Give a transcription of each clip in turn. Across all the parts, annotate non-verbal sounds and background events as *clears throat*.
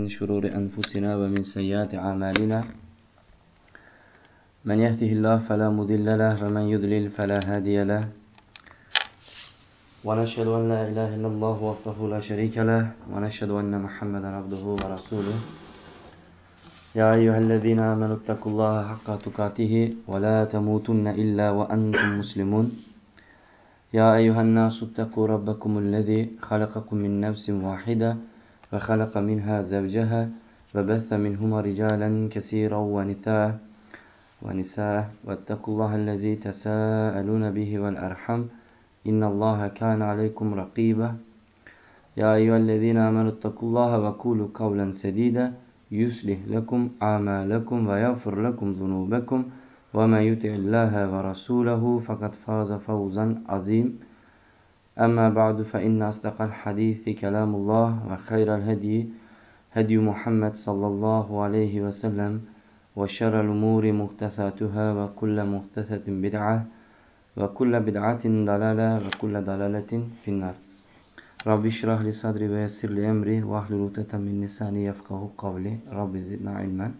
من شرور أنفسنا ومن سيئات أعمالنا. من يهده الله فلا مضل له ومن يضلل فلا هادي له. ونشهد أن لا إله إلا الله وحده لا شريك له ونشهد أن محمدا عبده ورسوله. يا أيها الذين آمنوا اتقوا الله حق تقاته ولا تموتن إلا وأنتم مسلمون. يا أيها الناس اتقوا ربكم الذي خلقكم من نفس واحدة وخلق منها زوجها وبث منهما رجالا كثيرا ونساء ونساء واتقوا الله الذي تساءلون به والأرحم إن الله كان عليكم رقيبا. يا أيها الذين آمنوا اتقوا الله وقولوا قولا سديدا. يصلح لكم أعمالكم ويغفر لكم ذنوبكم. ومن يطع الله ورسوله فقد فاز فوزا عظيم أما بعد فإن أصدق الحديث كلام الله وخير الهدي هدي محمد صلى الله عليه وسلم وشر الأمور محدثاتها وكل محدثة بدعة وكل بدعة ضلالة وكل ضلالة في النار Rabbi şrah li sadri ve yessir li emri ve ahlul ukdeten min lisani yefkahu kavli. Rabbi zidna ilmen.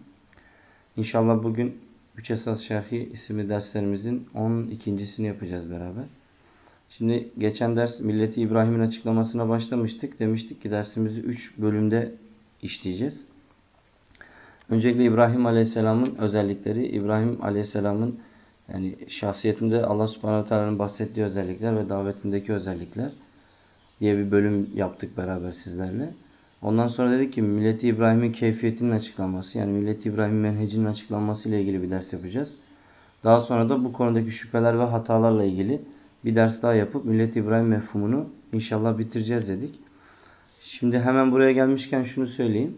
İnşallah bugün Üç Esas Şerhi isimli derslerimizin 12.sini yapacağız beraber. Şimdi geçen ders Milleti İbrahim'in açıklamasına başlamıştık. Demiştik ki dersimizi 3 bölümde işleyeceğiz. Öncelikle İbrahim Aleyhisselam'ın özellikleri, İbrahim Aleyhisselam'ın yani şahsiyetinde Allah Subhanahu Teala'nın bahsettiği özellikler ve davetindeki özellikler diye bir bölüm yaptık beraber sizlerle. Ondan sonra dedik ki Milleti İbrahim'in keyfiyetinin açıklanması yani Milleti İbrahim'in menhecinin açıklanması ile ilgili bir ders yapacağız. Daha sonra da bu konudaki şüpheler ve hatalarla ilgili bir ders daha yapıp Milleti İbrahim mefhumunu inşallah bitireceğiz dedik. Şimdi hemen buraya gelmişken şunu söyleyeyim.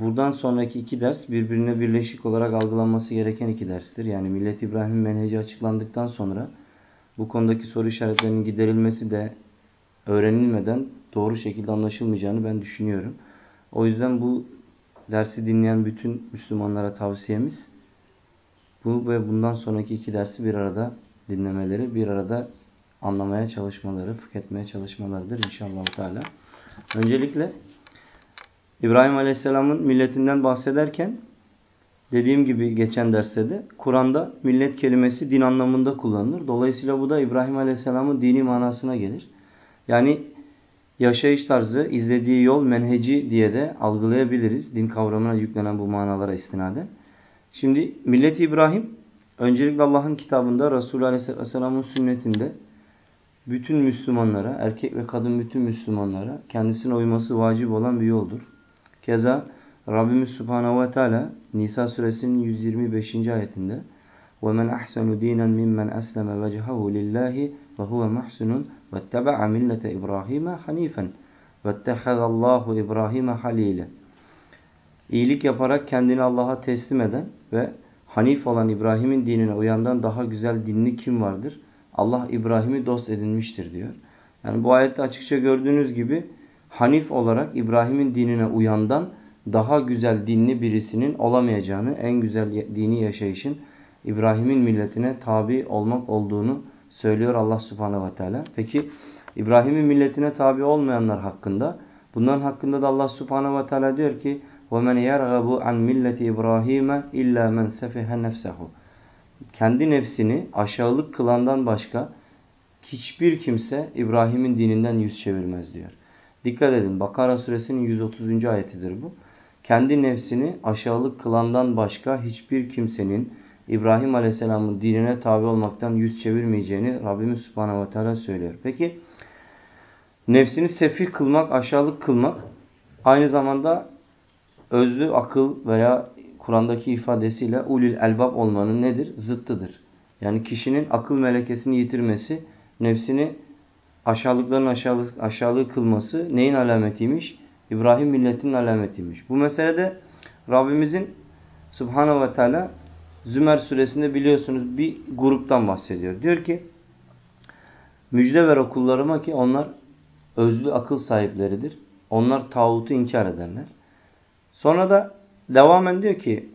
Buradan sonraki iki ders birbirine birleşik olarak algılanması gereken iki derstir. Yani Milleti İbrahim'in menheci açıklandıktan sonra bu konudaki soru işaretlerinin giderilmesi de öğrenilmeden doğru şekilde anlaşılmayacağını ben düşünüyorum. O yüzden bu dersi dinleyen bütün Müslümanlara tavsiyemiz bu ve bundan sonraki iki dersi bir arada dinlemeleri, bir arada anlamaya çalışmaları, fıkh etmeye çalışmalarıdır inşallah Teala. Öncelikle İbrahim Aleyhisselam'ın milletinden bahsederken dediğim gibi geçen derste de Kur'an'da millet kelimesi din anlamında kullanılır. Dolayısıyla bu da İbrahim Aleyhisselam'ın dini manasına gelir. Yani yaşayış tarzı, izlediği yol, menheci diye de algılayabiliriz. Din kavramına yüklenen bu manalara istinaden. Şimdi millet İbrahim öncelikle Allah'ın kitabında Resulü Aleyhisselam'ın sünnetinde bütün Müslümanlara, erkek ve kadın bütün Müslümanlara kendisine uyması vacip olan bir yoldur. Keza Rabbimiz Subhanahu ve Teala Nisa suresinin 125. ayetinde وَمَنْ أَحْسَنُ دِينًا مِمَّنْ أَسْلَمَ وَجْهَهُ لِلّٰهِ وَهُوَ مُحْسِنٌ وَاتَّبَعَ مِلَّةَ إِبْرَاهِيمَ حَن۪يفًا وَاتَّخَذَ اللّٰهُ إِبْرَاهِيمَ حَل۪يلًا İyilik yaparak kendini Allah'a teslim eden ve Hanif olan İbrahim'in dinine uyandan daha güzel dinli kim vardır? Allah İbrahim'i dost edinmiştir diyor. Yani bu ayette açıkça gördüğünüz gibi Hanif olarak İbrahim'in dinine uyandan daha güzel dinli birisinin olamayacağını, en güzel dini yaşayışın İbrahim'in milletine tabi olmak olduğunu söylüyor Allah subhanehu ve teala. Peki İbrahim'in milletine tabi olmayanlar hakkında, bunların hakkında da Allah subhanehu ve teala diyor ki وَمَنْ يَرْغَبُ عَنْ مِلَّةِ İbrahim اِلَّا مَنْ سَفِهَ نَفْسَهُ Kendi nefsini aşağılık kılandan başka hiçbir kimse İbrahim'in dininden yüz çevirmez diyor. Dikkat edin Bakara suresinin 130. ayetidir bu. Kendi nefsini aşağılık kılandan başka hiçbir kimsenin İbrahim Aleyhisselam'ın dinine tabi olmaktan yüz çevirmeyeceğini Rabbimiz Subhanahu ve Teala söylüyor. Peki nefsini sefih kılmak, aşağılık kılmak aynı zamanda özlü akıl veya Kur'an'daki ifadesiyle ulil elbab olmanın nedir? Zıttıdır. Yani kişinin akıl melekesini yitirmesi, nefsini aşağılıkların aşağılık, aşağılığı kılması neyin alametiymiş? İbrahim milletinin alametiymiş. Bu meselede Rabbimizin Subhanahu ve Teala Zümer suresinde biliyorsunuz bir gruptan bahsediyor. Diyor ki müjde ver okullarıma ki onlar özlü akıl sahipleridir. Onlar tağutu inkar ederler. Sonra da devamen diyor ki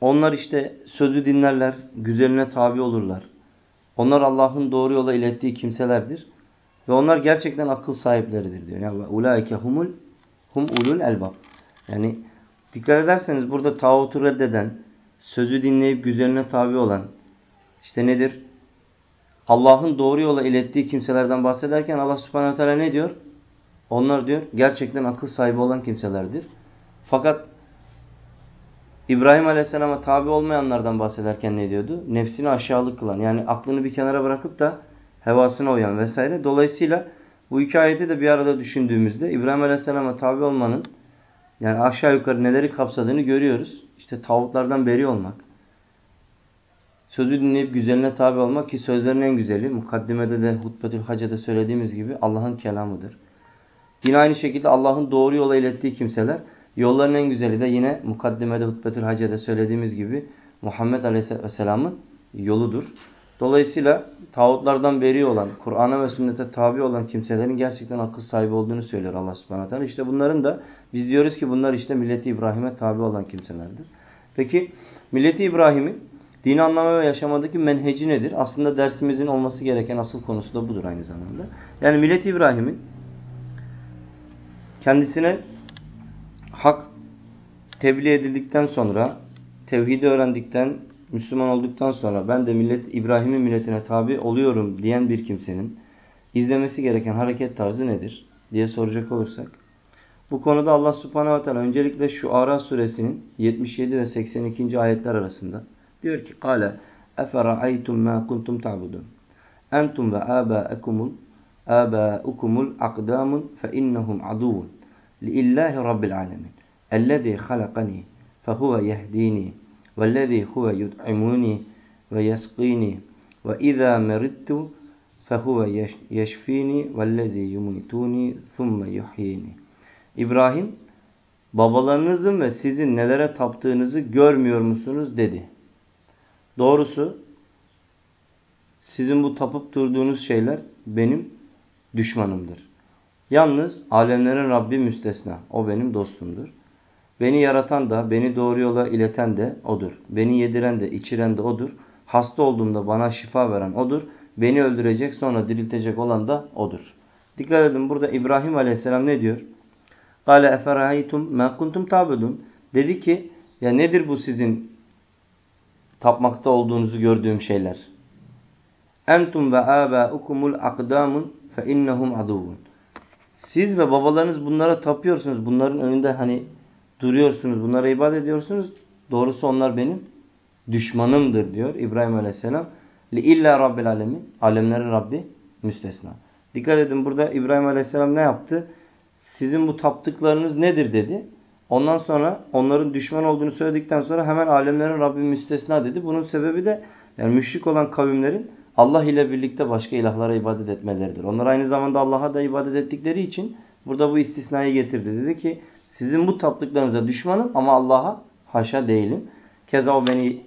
onlar işte sözü dinlerler, güzeline tabi olurlar. Onlar Allah'ın doğru yola ilettiği kimselerdir. Ve onlar gerçekten akıl sahipleridir diyor. Yani ulaike humul hum ulul elbab. Yani dikkat ederseniz burada tağutu reddeden, sözü dinleyip güzeline tabi olan, işte nedir? Allah'ın doğru yola ilettiği kimselerden bahsederken Allah subhanahu teala ne diyor? Onlar diyor gerçekten akıl sahibi olan kimselerdir. Fakat İbrahim Aleyhisselam'a tabi olmayanlardan bahsederken ne diyordu? Nefsini aşağılık kılan yani aklını bir kenara bırakıp da hevasına uyan vesaire. Dolayısıyla bu iki ayeti de bir arada düşündüğümüzde İbrahim Aleyhisselam'a tabi olmanın yani aşağı yukarı neleri kapsadığını görüyoruz. İşte tağutlardan beri olmak. Sözü dinleyip güzeline tabi olmak ki sözlerin en güzeli mukaddimede de hutbetül hacede söylediğimiz gibi Allah'ın kelamıdır. Yine aynı şekilde Allah'ın doğru yola ilettiği kimseler yolların en güzeli de yine mukaddimede hutbetül hacede söylediğimiz gibi Muhammed Aleyhisselam'ın yoludur. Dolayısıyla tağutlardan beri olan, Kur'an'a ve sünnete tabi olan kimselerin gerçekten akıl sahibi olduğunu söylüyor Allah subhanahu teala. İşte bunların da biz diyoruz ki bunlar işte milleti İbrahim'e tabi olan kimselerdir. Peki milleti İbrahim'in dini anlama ve yaşamadaki menheci nedir? Aslında dersimizin olması gereken asıl konusu da budur aynı zamanda. Yani milleti İbrahim'in kendisine hak tebliğ edildikten sonra, tevhidi öğrendikten, Müslüman olduktan sonra ben de millet İbrahim'in milletine tabi oluyorum diyen bir kimsenin izlemesi gereken hareket tarzı nedir diye soracak olursak. Bu konuda Allah subhanehu ve teala öncelikle şu Ara suresinin 77 ve 82. ayetler arasında diyor ki Kale efera'aytum ma kuntum ta'budun entum ve abâekumul innehum aduvun lillahi rabbil alemin ellezî halakani fehuve yehdini vellezî huve yut'imuni ve yesqini ve izâ merittu fehuve yeşfini vellezî yumituni thumme yuhyini İbrahim babalarınızın ve sizin nelere taptığınızı görmüyor musunuz? dedi. Doğrusu sizin bu tapıp durduğunuz şeyler benim düşmanımdır. Yalnız alemlerin Rabbi müstesna. O benim dostumdur. Beni yaratan da, beni doğru yola ileten de O'dur. Beni yediren de, içiren de O'dur. Hasta olduğumda bana şifa veren O'dur. Beni öldürecek sonra diriltecek olan da O'dur. Dikkat edin burada İbrahim Aleyhisselam ne diyor? Kale eferaytum ma kuntum tabudun. Dedi ki ya nedir bu sizin tapmakta olduğunuzu gördüğüm şeyler? Entum ve abaukumul akdamun innehum aduvun. Siz ve babalarınız bunlara tapıyorsunuz. Bunların önünde hani duruyorsunuz. Bunlara ibadet ediyorsunuz. Doğrusu onlar benim düşmanımdır diyor İbrahim Aleyhisselam. Li illa rabbil alemin. Alemlerin Rabbi müstesna. Dikkat edin burada İbrahim Aleyhisselam ne yaptı? Sizin bu taptıklarınız nedir dedi. Ondan sonra onların düşman olduğunu söyledikten sonra hemen alemlerin Rabbi müstesna dedi. Bunun sebebi de yani müşrik olan kavimlerin Allah ile birlikte başka ilahlara ibadet etmeleridir. Onlar aynı zamanda Allah'a da ibadet ettikleri için burada bu istisnayı getirdi. Dedi ki sizin bu taptıklarınıza düşmanım ama Allah'a haşa değilim. Keza o beni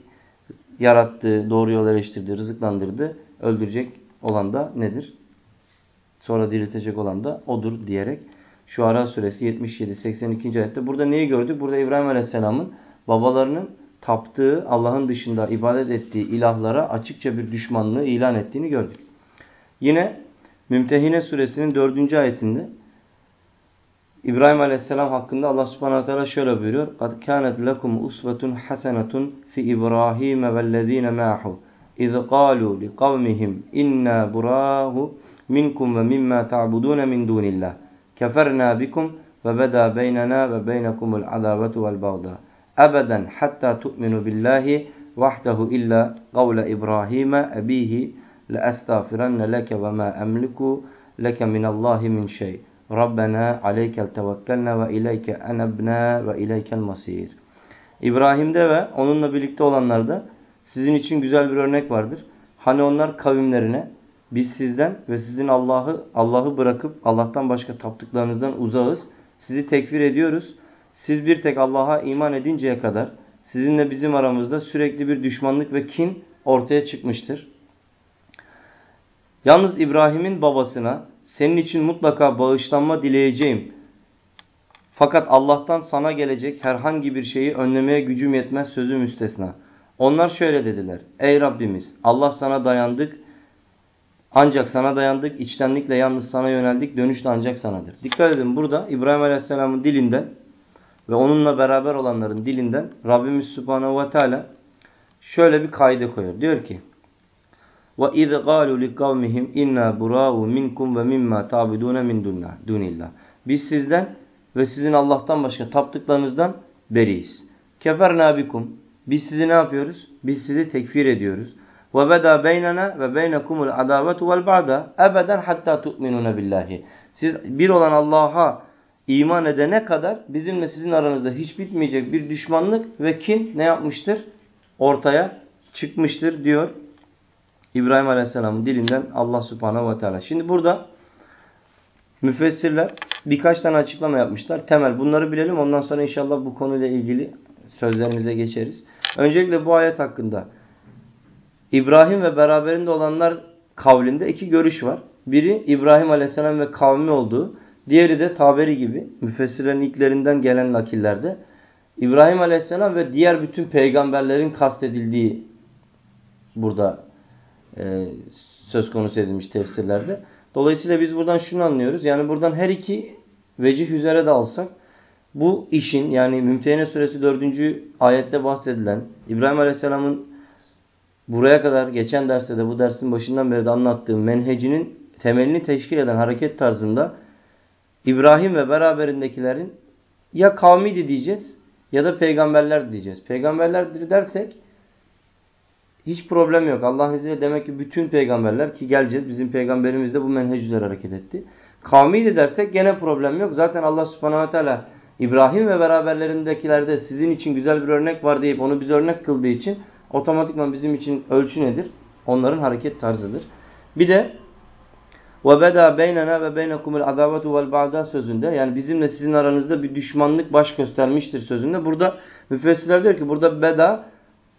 yarattı, doğru yol eleştirdi, rızıklandırdı. Öldürecek olan da nedir? Sonra diriltecek olan da odur diyerek Şuara suresi 77-82. ayette. Burada neyi gördük? Burada İbrahim Aleyhisselam'ın babalarının taptığı, Allah'ın dışında ibadet ettiği ilahlara açıkça bir düşmanlığı ilan ettiğini gördük. Yine Mümtehine suresinin 4. ayetinde İbrahim Aleyhisselam hakkında Allah Subhanahu Teala şöyle buyuruyor. قَدْ كَانَتْ لَكُمْ أُسْوَةٌ حَسَنَةٌ فِي إِبْرَاهِيمَ وَالَّذ۪ينَ مَعَهُ اِذْ قَالُوا لِقَوْمِهِمْ اِنَّا بُرَاهُ مِنْكُمْ وَمِمَّا تَعْبُدُونَ مِنْ دُونِ اللّٰهِ كَفَرْنَا بِكُمْ وَبَدَى بَيْنَنَا وَبَيْنَكُمُ الْعَدَاوَةُ ebeden hatta tu'minu billahi vahdehu illa kavle İbrahim'e ebihi le estağfirenne leke ve ma emliku leke minallahi min şey. Rabbena aleykel tevekkelne ve ileyke enebne ve ileykel masir. İbrahim'de ve onunla birlikte olanlarda sizin için güzel bir örnek vardır. Hani onlar kavimlerine biz sizden ve sizin Allah'ı Allah'ı bırakıp Allah'tan başka taptıklarınızdan uzağız. Sizi tekfir ediyoruz. Siz bir tek Allah'a iman edinceye kadar sizinle bizim aramızda sürekli bir düşmanlık ve kin ortaya çıkmıştır. Yalnız İbrahim'in babasına senin için mutlaka bağışlanma dileyeceğim. Fakat Allah'tan sana gelecek herhangi bir şeyi önlemeye gücüm yetmez sözü müstesna. Onlar şöyle dediler. Ey Rabbimiz Allah sana dayandık. Ancak sana dayandık, içtenlikle yalnız sana yöneldik, dönüş de ancak sanadır. Dikkat edin burada İbrahim Aleyhisselam'ın dilinden ve onunla beraber olanların dilinden Rabbimiz Subhanahu ve Teala şöyle bir kaide koyuyor. Diyor ki: "Ve iz qalu liqavmihim inna burau minkum ve mimma ta'budun min dunillah." Biz sizden ve sizin Allah'tan başka taptıklarınızdan beriyiz. Keferna bikum. Biz sizi ne yapıyoruz? Biz sizi tekfir ediyoruz. Ve beda beynena ve beynekumul adavetu vel ba'da ebeden hatta tu'minuna billahi. Siz bir olan Allah'a iman edene kadar bizimle sizin aranızda hiç bitmeyecek bir düşmanlık ve kin ne yapmıştır? Ortaya çıkmıştır diyor İbrahim Aleyhisselam'ın dilinden Allah Subhanahu ve Teala. Şimdi burada müfessirler birkaç tane açıklama yapmışlar. Temel bunları bilelim ondan sonra inşallah bu konuyla ilgili sözlerimize geçeriz. Öncelikle bu ayet hakkında İbrahim ve beraberinde olanlar kavlinde iki görüş var. Biri İbrahim Aleyhisselam ve kavmi olduğu, diğeri de Taberi gibi müfessirlerin ilklerinden gelen nakillerde İbrahim Aleyhisselam ve diğer bütün peygamberlerin kastedildiği burada e, söz konusu edilmiş tefsirlerde. Dolayısıyla biz buradan şunu anlıyoruz. Yani buradan her iki vecih üzere de alsak bu işin yani Mümtehine suresi 4. ayette bahsedilen İbrahim Aleyhisselam'ın buraya kadar geçen derste de bu dersin başından beri de anlattığım menhecinin temelini teşkil eden hareket tarzında İbrahim ve beraberindekilerin ya kavmiydi diyeceğiz ya da peygamberler diyeceğiz. Peygamberlerdir dersek hiç problem yok. Allah'ın izniyle demek ki bütün peygamberler ki geleceğiz. Bizim peygamberimiz de bu menhec üzere hareket etti. Kavmiydi dersek gene problem yok. Zaten Allah subhanahu ve teala İbrahim ve beraberlerindekilerde sizin için güzel bir örnek var deyip onu biz örnek kıldığı için otomatikman bizim için ölçü nedir? Onların hareket tarzıdır. Bir de ve beda beynena ve beynekumul adavetu vel ba'da sözünde yani bizimle sizin aranızda bir düşmanlık baş göstermiştir sözünde. Burada müfessirler diyor ki burada beda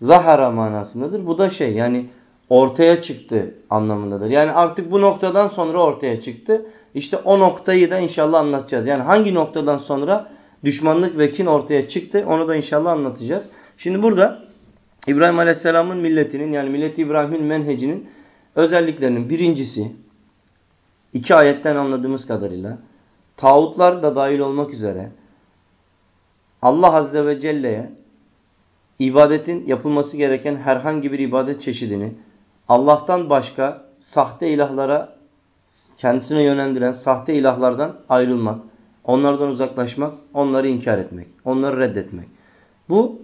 zahara manasındadır. Bu da şey yani ortaya çıktı anlamındadır. Yani artık bu noktadan sonra ortaya çıktı. İşte o noktayı da inşallah anlatacağız. Yani hangi noktadan sonra düşmanlık ve kin ortaya çıktı onu da inşallah anlatacağız. Şimdi burada İbrahim Aleyhisselam'ın milletinin yani milleti İbrahim'in menhecinin özelliklerinin birincisi iki ayetten anladığımız kadarıyla tağutlar da dahil olmak üzere Allah Azze ve Celle'ye ibadetin yapılması gereken herhangi bir ibadet çeşidini Allah'tan başka sahte ilahlara kendisine yönlendiren sahte ilahlardan ayrılmak, onlardan uzaklaşmak, onları inkar etmek, onları reddetmek. Bu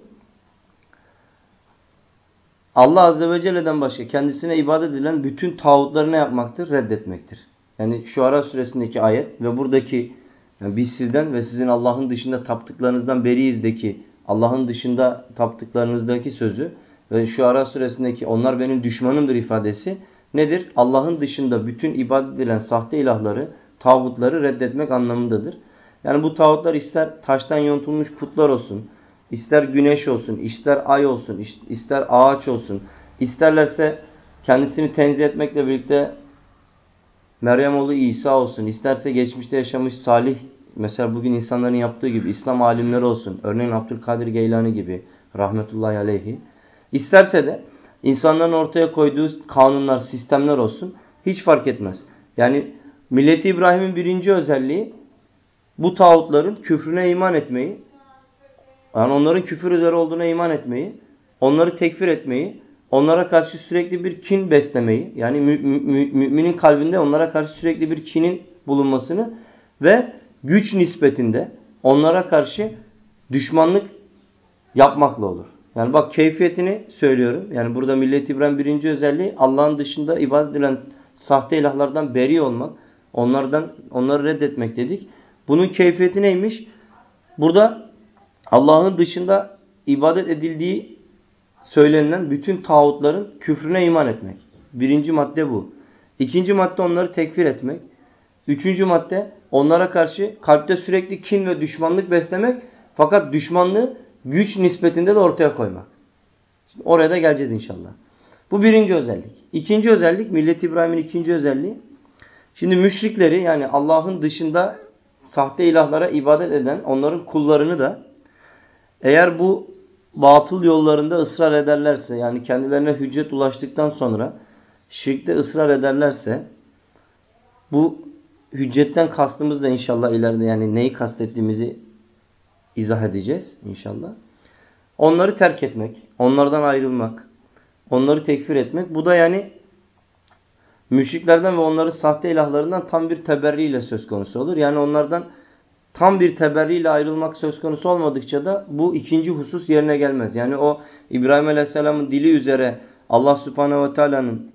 Allah Azze ve Celle'den başka kendisine ibadet edilen bütün tağutları ne yapmaktır? Reddetmektir. Yani şu ara süresindeki ayet ve buradaki yani biz sizden ve sizin Allah'ın dışında taptıklarınızdan beriyizdeki Allah'ın dışında taptıklarınızdaki sözü ve şu ara süresindeki onlar benim düşmanımdır ifadesi nedir? Allah'ın dışında bütün ibadet edilen sahte ilahları, tağutları reddetmek anlamındadır. Yani bu tağutlar ister taştan yontulmuş putlar olsun, ister güneş olsun, ister ay olsun, ister ağaç olsun, isterlerse kendisini tenzih etmekle birlikte Meryem oğlu İsa olsun, isterse geçmişte yaşamış salih, mesela bugün insanların yaptığı gibi İslam alimleri olsun, örneğin Abdülkadir Geylani gibi rahmetullahi aleyhi, isterse de insanların ortaya koyduğu kanunlar, sistemler olsun, hiç fark etmez. Yani Milleti İbrahim'in birinci özelliği bu tağutların küfrüne iman etmeyi, yani onların küfür üzere olduğuna iman etmeyi, onları tekfir etmeyi, onlara karşı sürekli bir kin beslemeyi, yani mü mü müminin kalbinde onlara karşı sürekli bir kinin bulunmasını ve güç nispetinde onlara karşı düşmanlık yapmakla olur. Yani bak keyfiyetini söylüyorum. Yani burada Millet İbrahim birinci özelliği Allah'ın dışında ibadet edilen sahte ilahlardan beri olmak. Onlardan onları reddetmek dedik. Bunun keyfiyeti neymiş? Burada Allah'ın dışında ibadet edildiği söylenilen bütün tağutların küfrüne iman etmek. Birinci madde bu. İkinci madde onları tekfir etmek. Üçüncü madde onlara karşı kalpte sürekli kin ve düşmanlık beslemek. Fakat düşmanlığı güç nispetinde de ortaya koymak. Şimdi oraya da geleceğiz inşallah. Bu birinci özellik. İkinci özellik, Millet İbrahim'in ikinci özelliği. Şimdi müşrikleri yani Allah'ın dışında sahte ilahlara ibadet eden onların kullarını da eğer bu batıl yollarında ısrar ederlerse yani kendilerine hüccet ulaştıktan sonra şirkte ısrar ederlerse bu hüccetten kastımız da inşallah ileride yani neyi kastettiğimizi izah edeceğiz inşallah. Onları terk etmek, onlardan ayrılmak, onları tekfir etmek. Bu da yani müşriklerden ve onların sahte ilahlarından tam bir teberriyle söz konusu olur. Yani onlardan tam bir teberriyle ayrılmak söz konusu olmadıkça da bu ikinci husus yerine gelmez. Yani o İbrahim Aleyhisselam'ın dili üzere Allah Subhanahu ve Teala'nın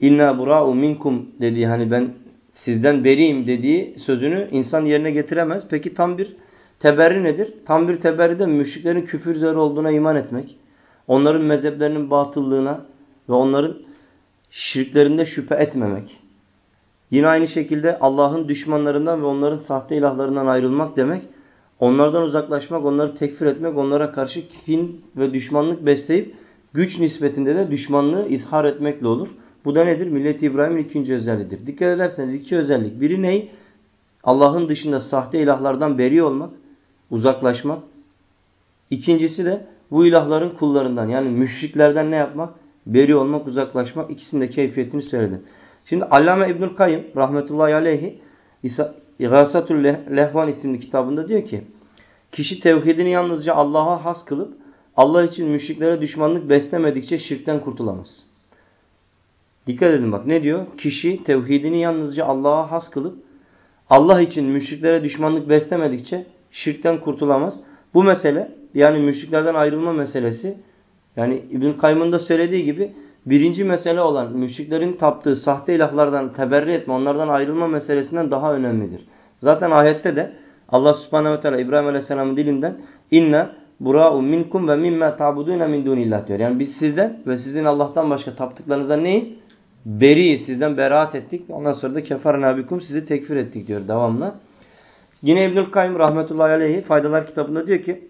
inna bura'u minkum dediği hani ben sizden beriyim dediği sözünü insan yerine getiremez. Peki tam bir teberri nedir? Tam bir teberri de müşriklerin küfür üzere olduğuna iman etmek. Onların mezheplerinin batıllığına ve onların şirklerinde şüphe etmemek. Yine aynı şekilde Allah'ın düşmanlarından ve onların sahte ilahlarından ayrılmak demek. Onlardan uzaklaşmak, onları tekfir etmek, onlara karşı kin ve düşmanlık besleyip güç nispetinde de düşmanlığı izhar etmekle olur. Bu da nedir? Millet-i İbrahim'in ikinci özelliğidir. Dikkat ederseniz iki özellik. Biri ney? Allah'ın dışında sahte ilahlardan beri olmak, uzaklaşmak. İkincisi de bu ilahların kullarından yani müşriklerden ne yapmak? Beri olmak, uzaklaşmak. İkisinin de keyfiyetini söyledim. Şimdi Allame İbnül Kayyım rahmetullahi aleyhi İgasatul Lehvan isimli kitabında diyor ki kişi tevhidini yalnızca Allah'a has kılıp Allah için müşriklere düşmanlık beslemedikçe şirkten kurtulamaz. Dikkat edin bak ne diyor? Kişi tevhidini yalnızca Allah'a has kılıp Allah için müşriklere düşmanlık beslemedikçe şirkten kurtulamaz. Bu mesele yani müşriklerden ayrılma meselesi yani İbn Kayyım'ın da söylediği gibi birinci mesele olan müşriklerin taptığı sahte ilahlardan teberri etme, onlardan ayrılma meselesinden daha önemlidir. Zaten ayette de Allah subhanehu ve teala İbrahim aleyhisselamın dilinden inna bura'u minkum ve mimme ta'budune min dunillah diyor. Yani biz sizden ve sizin Allah'tan başka taptıklarınızdan neyiz? Beriyiz. Sizden beraat ettik. Ondan sonra da kefarna abikum sizi tekfir ettik diyor devamlı. Yine İbnül Kayyum rahmetullahi aleyhi faydalar kitabında diyor ki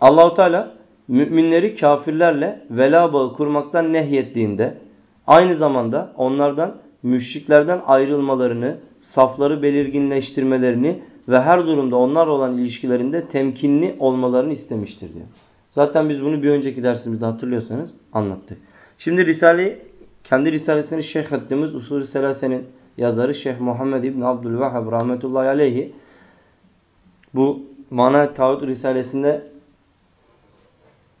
Allahu Teala müminleri kafirlerle vela bağı kurmaktan nehyettiğinde aynı zamanda onlardan müşriklerden ayrılmalarını, safları belirginleştirmelerini ve her durumda onlar olan ilişkilerinde temkinli olmalarını istemiştir diyor. Zaten biz bunu bir önceki dersimizde hatırlıyorsanız anlattık. Şimdi Risale kendi risalesini Şeyh ettiğimiz Usul-i Selase'nin yazarı Şeyh Muhammed İbni Abdülvahhab rahmetullahi aleyhi bu Mana Tağut Risalesinde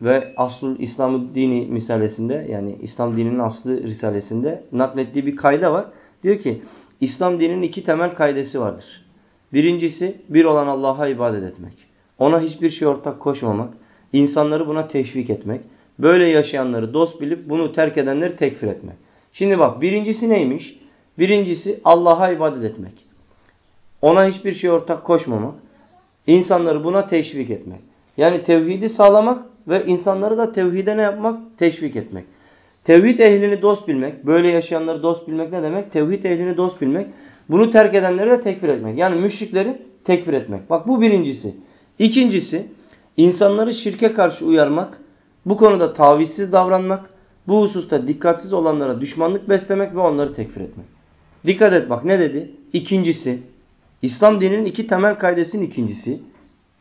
ve Aslul İslamı Dini misalesinde yani İslam dininin aslı risalesinde naklettiği bir kayda var. Diyor ki İslam dininin iki temel kaydesi vardır. Birincisi bir olan Allah'a ibadet etmek. Ona hiçbir şey ortak koşmamak. insanları buna teşvik etmek. Böyle yaşayanları dost bilip bunu terk edenleri tekfir etmek. Şimdi bak birincisi neymiş? Birincisi Allah'a ibadet etmek. Ona hiçbir şey ortak koşmamak. insanları buna teşvik etmek. Yani tevhidi sağlamak ve insanları da tevhide ne yapmak? Teşvik etmek. Tevhid ehlini dost bilmek, böyle yaşayanları dost bilmek ne demek? Tevhid ehlini dost bilmek. Bunu terk edenleri de tekfir etmek. Yani müşrikleri tekfir etmek. Bak bu birincisi. İkincisi, insanları şirke karşı uyarmak, bu konuda tavizsiz davranmak, bu hususta dikkatsiz olanlara düşmanlık beslemek ve onları tekfir etmek. Dikkat et bak ne dedi? İkincisi, İslam dininin iki temel kaidesinin ikincisi.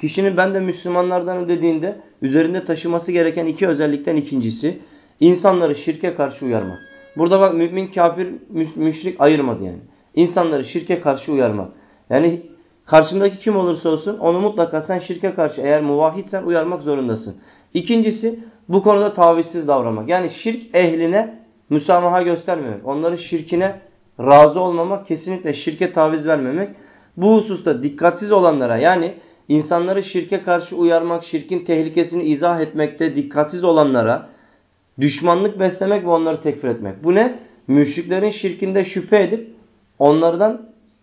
Kişinin ben de Müslümanlardan dediğinde üzerinde taşıması gereken iki özellikten ikincisi insanları şirke karşı uyarmak. Burada bak mümin, kafir, müşrik ayırmadı yani. İnsanları şirke karşı uyarmak. Yani karşındaki kim olursa olsun onu mutlaka sen şirke karşı eğer muvahhidsen uyarmak zorundasın. İkincisi bu konuda tavizsiz davranmak. Yani şirk ehline müsamaha göstermemek. Onların şirkine razı olmamak, kesinlikle şirke taviz vermemek. Bu hususta dikkatsiz olanlara yani insanları şirke karşı uyarmak, şirkin tehlikesini izah etmekte dikkatsiz olanlara düşmanlık beslemek ve onları tekfir etmek. Bu ne? Müşriklerin şirkinde şüphe edip onlardan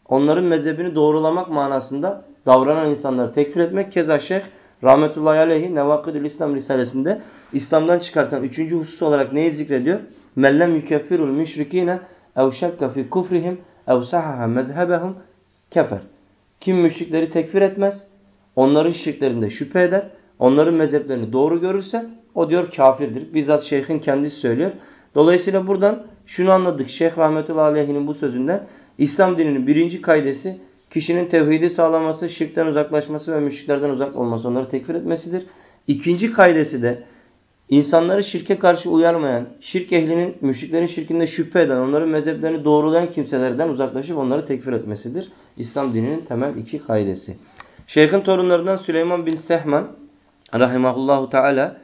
onların mezhebini doğrulamak manasında davranan insanları tekfir etmek. Keza Şeyh rahmetullahi aleyhi Nevakidül İslam Risalesinde İslam'dan çıkartan üçüncü husus olarak neyi zikrediyor? Mellem yukeffirul müşrikine ev şekka fi kufrihim ev sahaha mezhebehum kefer. Kim müşrikleri tekfir etmez onların şirklerinde şüphe eder, onların mezheplerini doğru görürse o diyor kafirdir. Bizzat şeyhin kendisi söylüyor. Dolayısıyla buradan şunu anladık. Şeyh Rahmetullahi Aleyhi'nin bu sözünden İslam dininin birinci kaidesi kişinin tevhidi sağlaması, şirkten uzaklaşması ve müşriklerden uzak olması, onları tekfir etmesidir. İkinci kaidesi de insanları şirke karşı uyarmayan, şirk ehlinin, müşriklerin şirkinde şüphe eden, onların mezheplerini doğrulayan kimselerden uzaklaşıp onları tekfir etmesidir. İslam dininin temel iki kaidesi. Şeyh'in torunlarından Süleyman bin Sehman rahimahullahu teala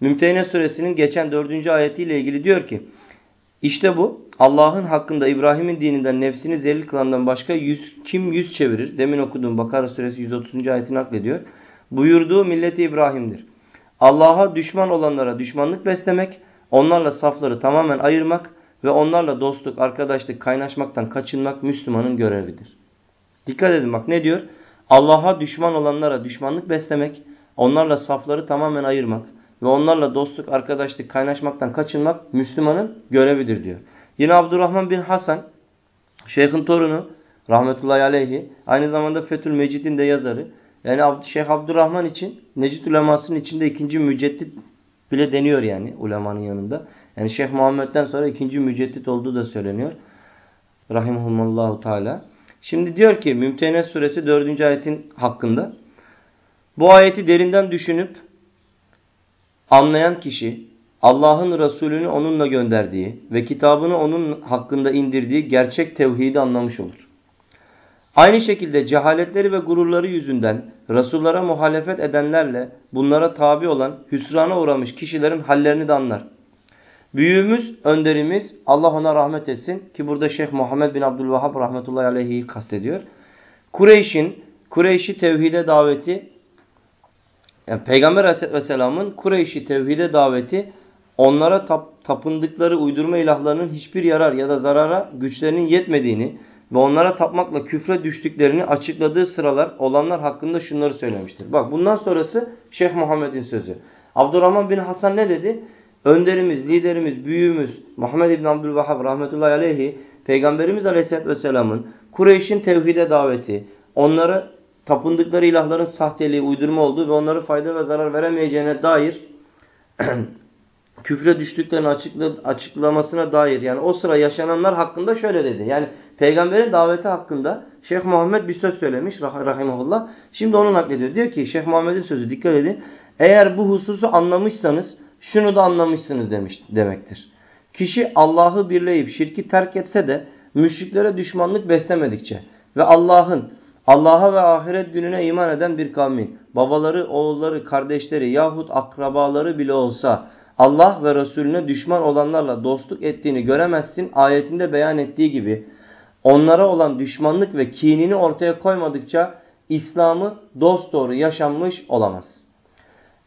Mümtehine suresinin geçen dördüncü ayetiyle ilgili diyor ki işte bu Allah'ın hakkında İbrahim'in dininden nefsini zelil kılandan başka yüz, kim yüz çevirir? Demin okuduğum Bakara suresi 130. ayetini naklediyor. Buyurduğu milleti İbrahim'dir. Allah'a düşman olanlara düşmanlık beslemek, onlarla safları tamamen ayırmak ve onlarla dostluk, arkadaşlık, kaynaşmaktan kaçınmak Müslümanın görevidir. Dikkat edin bak ne diyor? Allah'a düşman olanlara düşmanlık beslemek, onlarla safları tamamen ayırmak ve onlarla dostluk, arkadaşlık, kaynaşmaktan kaçınmak Müslümanın görevidir diyor. Yine Abdurrahman bin Hasan, Şeyh'in torunu rahmetullahi aleyhi, aynı zamanda Fethül Mecid'in de yazarı. Yani Şeyh Abdurrahman için Necid ulemasının içinde ikinci müceddit bile deniyor yani ulemanın yanında. Yani Şeyh Muhammed'den sonra ikinci müceddit olduğu da söyleniyor. Rahimahullahu Teala. Şimdi diyor ki Mümtehine suresi 4. ayetin hakkında. Bu ayeti derinden düşünüp anlayan kişi Allah'ın Resulünü onunla gönderdiği ve kitabını onun hakkında indirdiği gerçek tevhidi anlamış olur. Aynı şekilde cehaletleri ve gururları yüzünden Resullara muhalefet edenlerle bunlara tabi olan hüsrana uğramış kişilerin hallerini de anlar. Büyüğümüz, önderimiz Allah ona rahmet etsin ki burada Şeyh Muhammed bin Abdülvahhab rahmetullahi aleyhi'yi kastediyor. Kureyş'in, Kureyş'i tevhide daveti, yani Peygamber aleyhisselatü vesselamın Kureyş'i tevhide daveti onlara tap, tapındıkları uydurma ilahlarının hiçbir yarar ya da zarara güçlerinin yetmediğini ve onlara tapmakla küfre düştüklerini açıkladığı sıralar olanlar hakkında şunları söylemiştir. Bak bundan sonrası Şeyh Muhammed'in sözü. Abdurrahman bin Hasan ne dedi? Önderimiz, liderimiz, büyüğümüz Muhammed İbn Abdülvahhab rahmetullahi aleyhi Peygamberimiz Aleyhisselatü Vesselam'ın Kureyş'in tevhide daveti, onlara tapındıkları ilahların sahteliği, uydurma olduğu ve onlara fayda ve zarar veremeyeceğine dair *clears throat* küfre düştüklerini açıkla, açıklamasına dair yani o sıra yaşananlar hakkında şöyle dedi. Yani peygamberin daveti hakkında Şeyh Muhammed bir söz söylemiş rahimahullah. Şimdi onu naklediyor. Diyor ki Şeyh Muhammed'in sözü dikkat edin. Eğer bu hususu anlamışsanız şunu da anlamışsınız demiş demektir. Kişi Allah'ı birleyip şirki terk etse de müşriklere düşmanlık beslemedikçe ve Allah'ın Allah'a ve ahiret gününe iman eden bir kavmin babaları, oğulları, kardeşleri yahut akrabaları bile olsa Allah ve Resulüne düşman olanlarla dostluk ettiğini göremezsin ayetinde beyan ettiği gibi onlara olan düşmanlık ve kinini ortaya koymadıkça İslam'ı dosdoğru yaşanmış olamaz.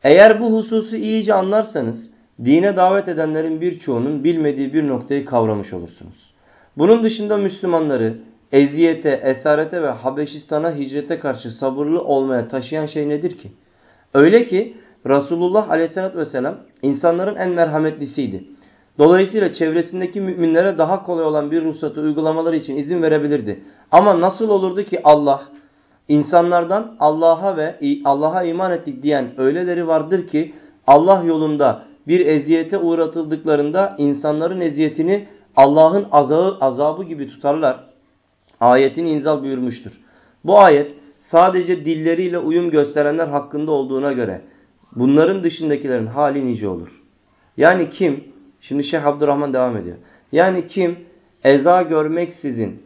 Eğer bu hususu iyice anlarsanız dine davet edenlerin birçoğunun bilmediği bir noktayı kavramış olursunuz. Bunun dışında Müslümanları eziyete, esarete ve Habeşistan'a hicrete karşı sabırlı olmaya taşıyan şey nedir ki? Öyle ki Resulullah aleyhissalatü vesselam insanların en merhametlisiydi. Dolayısıyla çevresindeki müminlere daha kolay olan bir ruhsatı uygulamaları için izin verebilirdi. Ama nasıl olurdu ki Allah insanlardan Allah'a ve Allah'a iman ettik diyen öyleleri vardır ki Allah yolunda bir eziyete uğratıldıklarında insanların eziyetini Allah'ın azabı, azabı gibi tutarlar. Ayetin inzal buyurmuştur. Bu ayet sadece dilleriyle uyum gösterenler hakkında olduğuna göre bunların dışındakilerin hali nice olur. Yani kim, şimdi Şeyh Abdurrahman devam ediyor. Yani kim eza görmeksizin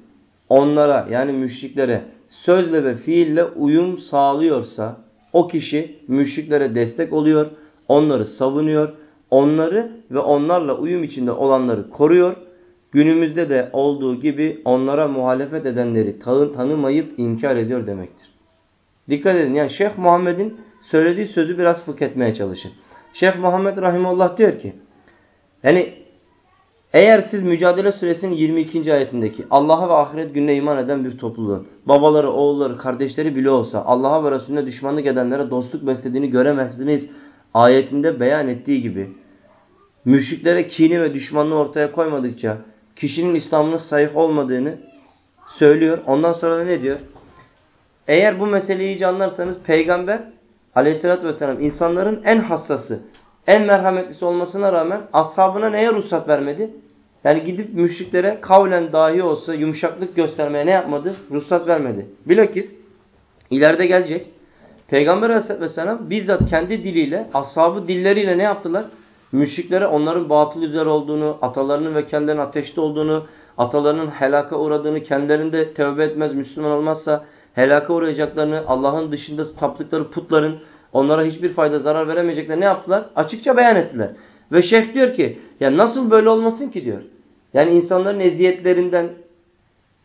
onlara yani müşriklere sözle ve fiille uyum sağlıyorsa o kişi müşriklere destek oluyor, onları savunuyor, onları ve onlarla uyum içinde olanları koruyor. Günümüzde de olduğu gibi onlara muhalefet edenleri tanımayıp inkar ediyor demektir. Dikkat edin yani Şeyh Muhammed'in söylediği sözü biraz fıkh etmeye çalışın. Şeyh Muhammed Rahimullah diyor ki yani eğer siz Mücadele Suresinin 22. ayetindeki Allah'a ve ahiret gününe iman eden bir topluluğun babaları, oğulları, kardeşleri bile olsa Allah'a ve Resulüne düşmanlık edenlere dostluk beslediğini göremezsiniz ayetinde beyan ettiği gibi müşriklere kini ve düşmanlığı ortaya koymadıkça kişinin İslam'ının sahih olmadığını söylüyor. Ondan sonra da ne diyor? Eğer bu meseleyi iyice anlarsanız peygamber aleyhissalatü vesselam insanların en hassası, en merhametlisi olmasına rağmen ashabına neye ruhsat vermedi? Yani gidip müşriklere kavlen dahi olsa yumuşaklık göstermeye ne yapmadı? Ruhsat vermedi. Bilakis ileride gelecek. Peygamber aleyhissalatü vesselam bizzat kendi diliyle, ashabı dilleriyle ne yaptılar? Müşriklere onların batıl üzere olduğunu, atalarının ve kendilerinin ateşte olduğunu, atalarının helaka uğradığını, kendilerinde tevbe etmez, Müslüman olmazsa helaka uğrayacaklarını, Allah'ın dışında taptıkları putların onlara hiçbir fayda zarar veremeyeceklerini ne yaptılar? Açıkça beyan ettiler. Ve şeyh diyor ki ya nasıl böyle olmasın ki diyor. Yani insanların eziyetlerinden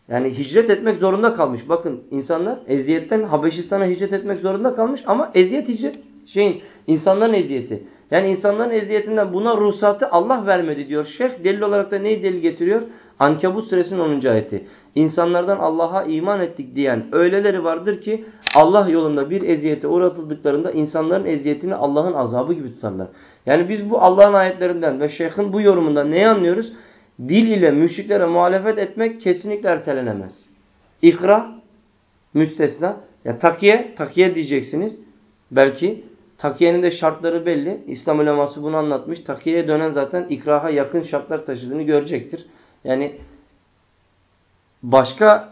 yani hicret etmek zorunda kalmış. Bakın insanlar eziyetten Habeşistan'a hicret etmek zorunda kalmış ama eziyet hicret şeyin insanların eziyeti. Yani insanların eziyetinden buna ruhsatı Allah vermedi diyor. Şeyh delil olarak da neyi delil getiriyor? Ankebut suresinin 10. ayeti. İnsanlardan Allah'a iman ettik diyen öyleleri vardır ki Allah yolunda bir eziyete uğratıldıklarında insanların eziyetini Allah'ın azabı gibi tutarlar. Yani biz bu Allah'ın ayetlerinden ve şeyhin bu yorumundan neyi anlıyoruz? Dil ile müşriklere muhalefet etmek kesinlikle ertelenemez. İkra müstesna. Ya takiye, takiye diyeceksiniz. Belki takiyenin de şartları belli. İslam uleması bunu anlatmış. Takiyeye dönen zaten ikraha yakın şartlar taşıdığını görecektir. Yani başka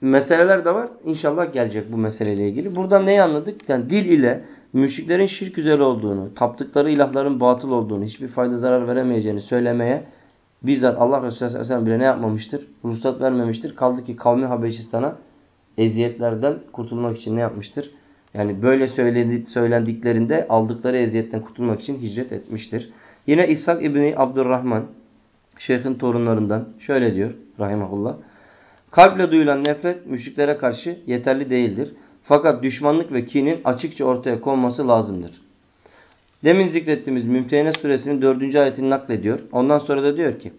meseleler de var. İnşallah gelecek bu meseleyle ilgili. Buradan neyi anladık? Yani dil ile müşriklerin şirk üzere olduğunu, taptıkları ilahların batıl olduğunu, hiçbir fayda zarar veremeyeceğini söylemeye bizzat Allah Resulü Aleyhisselam bile ne yapmamıştır? Ruhsat vermemiştir. Kaldı ki kavmi Habeşistan'a eziyetlerden kurtulmak için ne yapmıştır? Yani böyle söylendiklerinde aldıkları eziyetten kurtulmak için hicret etmiştir. Yine İshak İbni Abdurrahman şeyhin torunlarından şöyle diyor rahimahullah. Kalple duyulan nefret müşriklere karşı yeterli değildir. Fakat düşmanlık ve kinin açıkça ortaya konması lazımdır. Demin zikrettiğimiz Mümtehine suresinin dördüncü ayetini naklediyor. Ondan sonra da diyor ki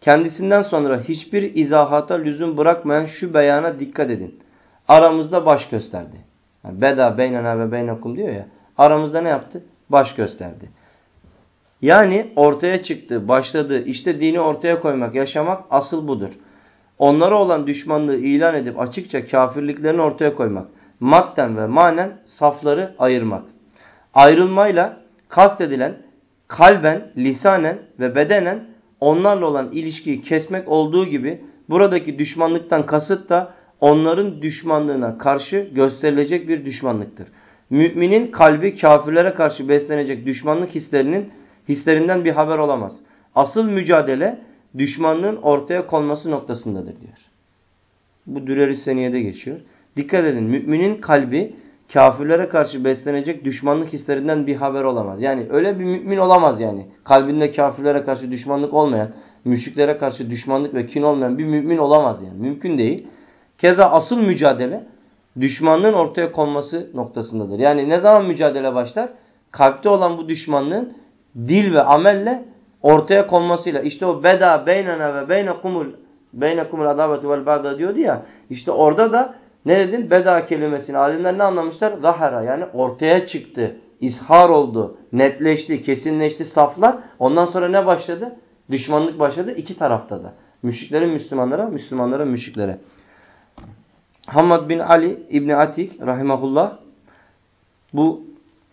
kendisinden sonra hiçbir izahata lüzum bırakmayan şu beyana dikkat edin. Aramızda baş gösterdi. Yani beda beynena ve beynekum diyor ya. Aramızda ne yaptı? Baş gösterdi. Yani ortaya çıktı, başladı. İşte dini ortaya koymak, yaşamak asıl budur. Onlara olan düşmanlığı ilan edip açıkça kafirliklerini ortaya koymak. Madden ve manen safları ayırmak. Ayrılmayla kastedilen kalben, lisanen ve bedenen onlarla olan ilişkiyi kesmek olduğu gibi buradaki düşmanlıktan kasıt da onların düşmanlığına karşı gösterilecek bir düşmanlıktır. Müminin kalbi kafirlere karşı beslenecek düşmanlık hislerinin hislerinden bir haber olamaz. Asıl mücadele düşmanlığın ortaya konması noktasındadır diyor. Bu Dürer-i Seniye'de geçiyor. Dikkat edin müminin kalbi kafirlere karşı beslenecek düşmanlık hislerinden bir haber olamaz. Yani öyle bir mümin olamaz yani. Kalbinde kafirlere karşı düşmanlık olmayan, müşriklere karşı düşmanlık ve kin olmayan bir mümin olamaz yani. Mümkün değil. Keza asıl mücadele düşmanlığın ortaya konması noktasındadır. Yani ne zaman mücadele başlar? Kalpte olan bu düşmanlığın dil ve amelle ortaya konmasıyla. İşte o beda beynena ve beynekumul beynekumul adaveti vel ba'da diyordu ya. İşte orada da ne dedim? Beda kelimesini alimler ne anlamışlar? Zahara yani ortaya çıktı. İzhar oldu. Netleşti, kesinleşti saflar. Ondan sonra ne başladı? Düşmanlık başladı iki tarafta da. Müşriklerin Müslümanlara, Müslümanların müşriklere. Hamad bin Ali İbni Atik rahimahullah bu